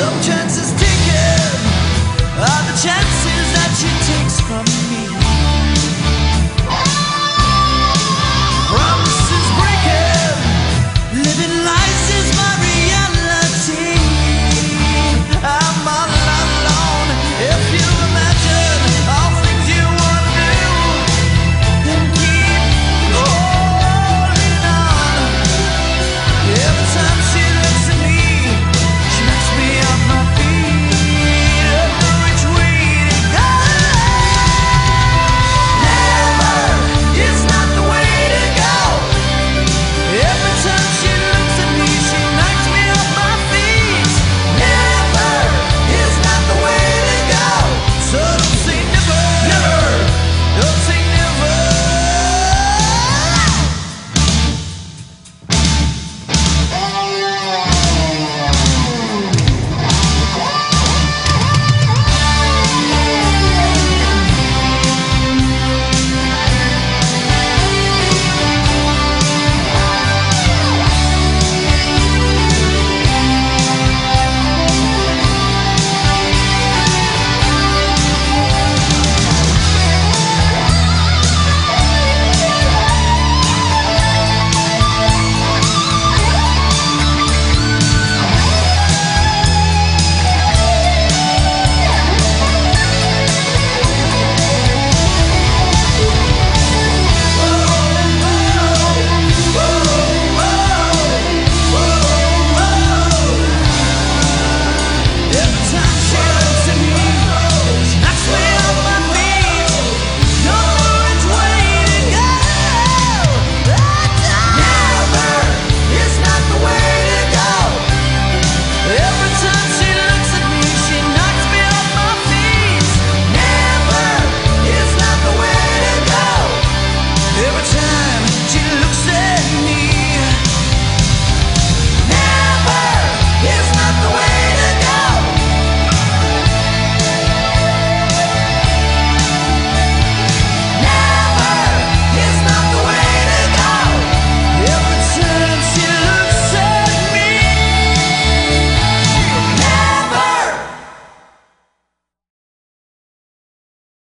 Some chances